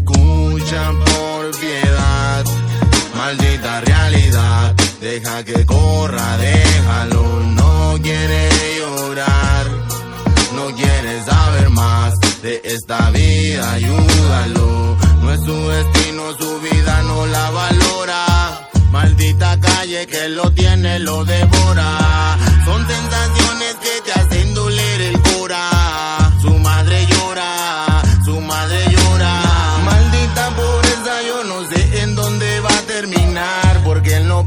luchan por piedad. Maldita realidad, deja que corra, déjalo. No quiere llorar, no quiere saber más de esta vida, ayúdalo. No es su destino, su vida no la valora. Maldita calle que lo tiene, lo devora. Son sensaciones que te hacen doler el cora. Su madre llora, su madre llora.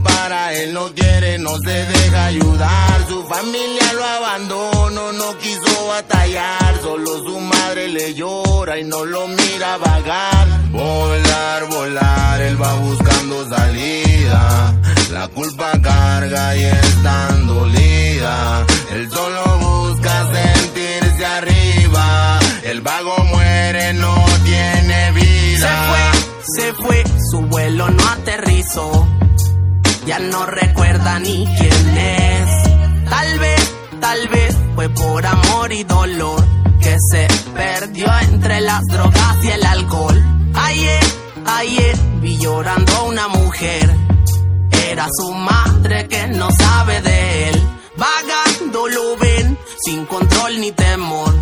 Para, él no quiere, no se deja ayudar. Su familia lo abandonó, no quiso batallar. Solo su madre le llora y no lo mira vagar. Volar, volar, él va buscando salida. La culpa carga y están dolida. Él solo busca sentirse arriba. El vago muere, no tiene vida. Se fue, se fue, su vuelo no aterrizó. Ya no recuerda ni quién es. Tal vez, tal vez fue por amor y dolor que se perdió entre las drogas y el alcohol. Ayer, ayer vi llorando a una mujer. Era su madre que no sabe de él. Vagando lo ven, sin control ni temor.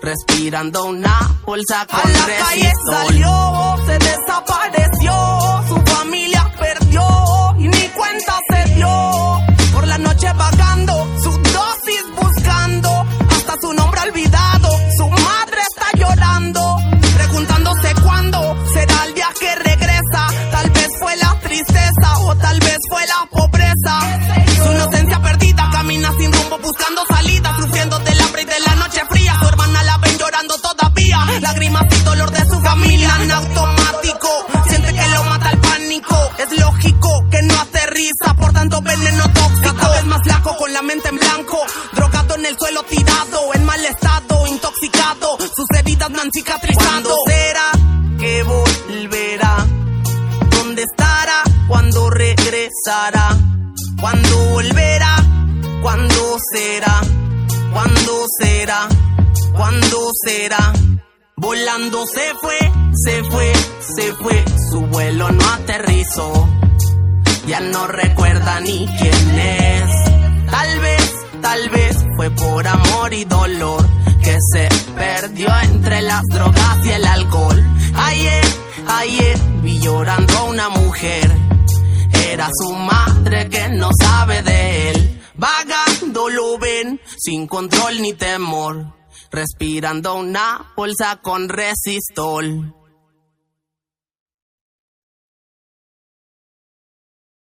Respirando una bolsa con A la calle salió, se desapareció, olvidado, su madre está llorando, preguntándose cuándo será el día que regresa. Tal vez fue la tristeza o tal vez fue la pobreza. Su inocencia perdida, camina sin rumbo buscando salida, sufriendo del hambre y de la noche fría. Su hermana la ven llorando todavía, lágrimas y dolor de su familia en automático. Siente que lo mata el pánico, es lógico que no aterriza por tanto veneno tóxico. Cada vez más flaco con la mente en blanco, drogado en el suelo tirado, ¿Cuándo será que volverá? ¿Dónde estará? ¿Cuándo regresará? ¿Cuándo volverá? ¿Cuándo será? ¿Cuándo será? ¿Cuándo será? Volando se fue, se fue, se fue, su vuelo no aterrizó. Ya no recuerda ni quién es. Tal vez, tal vez fue por amor y dolor que se perdió entre las drogas y el alcohol. Ayer, ayer vi llorando a una mujer. Era su madre que no sabe de él. Vagando lo ven, sin control ni temor. Respirando una bolsa con resistol.